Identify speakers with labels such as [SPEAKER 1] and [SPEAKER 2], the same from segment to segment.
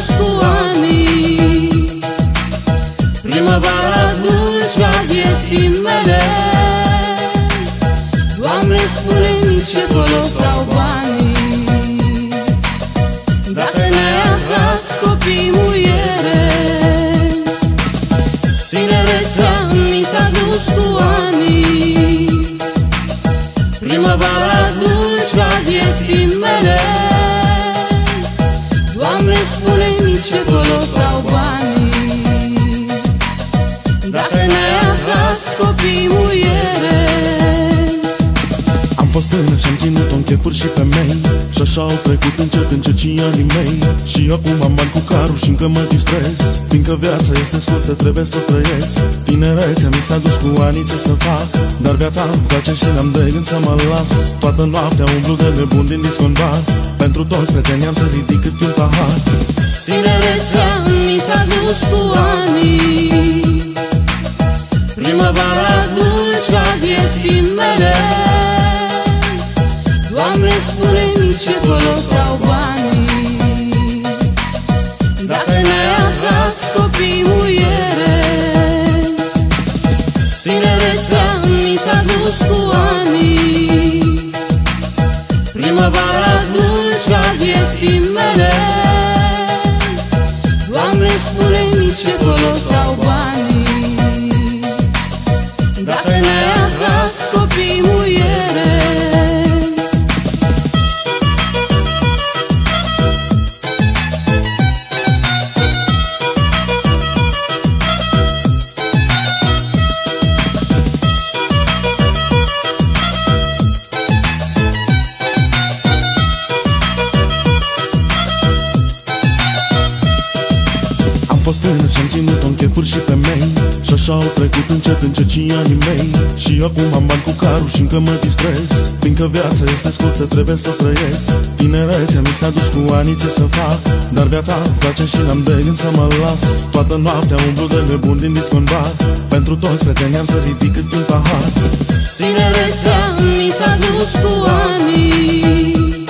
[SPEAKER 1] dus cu anii. Primăvara dulcea vieții mele. Doamne, spune-mi ce folos dau banii. Dacă ne-ai atras copii muiere ce folos au banii. Dacă ne-ai acas copii muiere.
[SPEAKER 2] Am fost tânăr și-am ținut-o în chefuri și femei Și așa au trecut încet încet și anii mei. Și acum am bani cu carul și încă mă distrez. Fiindcă viața este scurtă, trebuie să o trăiesc. Tinerețea mi s-a dus cu anii, ce să fac. Dar viața îmi place și n-am de gând să mă las. Toată noaptea umblu de nebun din disco în bar. Pentru toți prietenii am să ridic cât un pahar
[SPEAKER 1] Tinerețea mi s-a dus cu anii. Primăvara dulce a vieții mele Doamne, spune-mi ce folos au banii. Dacă ne-ai acas copii muiere Tinerețea mi s-a dus cu anii. Primăvara dulce a vieții mele Doamne, spune-mi ce folos au banii. Dacă ne-ai acas copii muiere
[SPEAKER 2] în chefuri și femei. Și așa au trecut încet încet și anii mei. Și acum am bani cu carul și încă mă distrez. Fiindcă viața este scurtă, trebuie să o trăiesc. Tinerețea mi s-a dus cu anii, ce să fac. Dar viața îmi place și n-am de gând să mă las. Toată noaptea umblu de nebun din disco în bar. Pentru toți prietenii am să ridic cât un pahar.
[SPEAKER 1] Tinerețea mi s-a dus cu anii.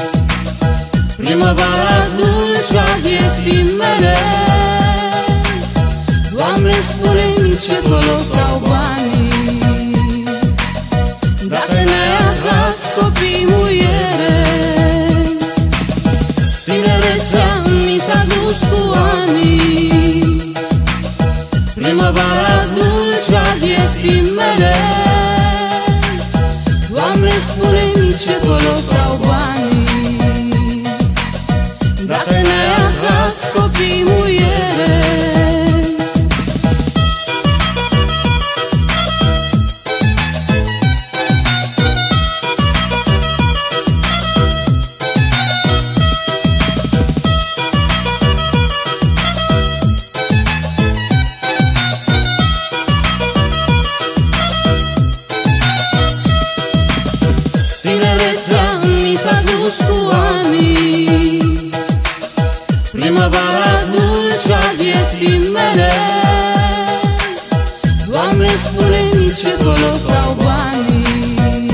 [SPEAKER 1] Primăvara dulce a vieții mele Doamne, spune-mi ce folos au banii. Dacă ne-ai acas copii muiere Tinerețea mi s-a dus cu anii. Primăvara dulce a vieții mele Doamne, spune-mi ce folos au banii s-a dus cu anii. Primăvara dulce a vieții mele. Doamne, spune-mi ce folos au banii.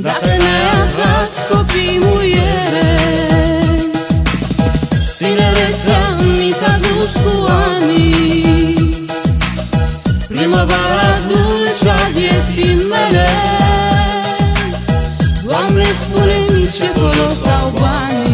[SPEAKER 1] Dacă ne-ai acas copii muiere Tinerețea mi s-a dus cu anii. Primăvara dulce a vieții mele. Doamne, spune-mi ce folos au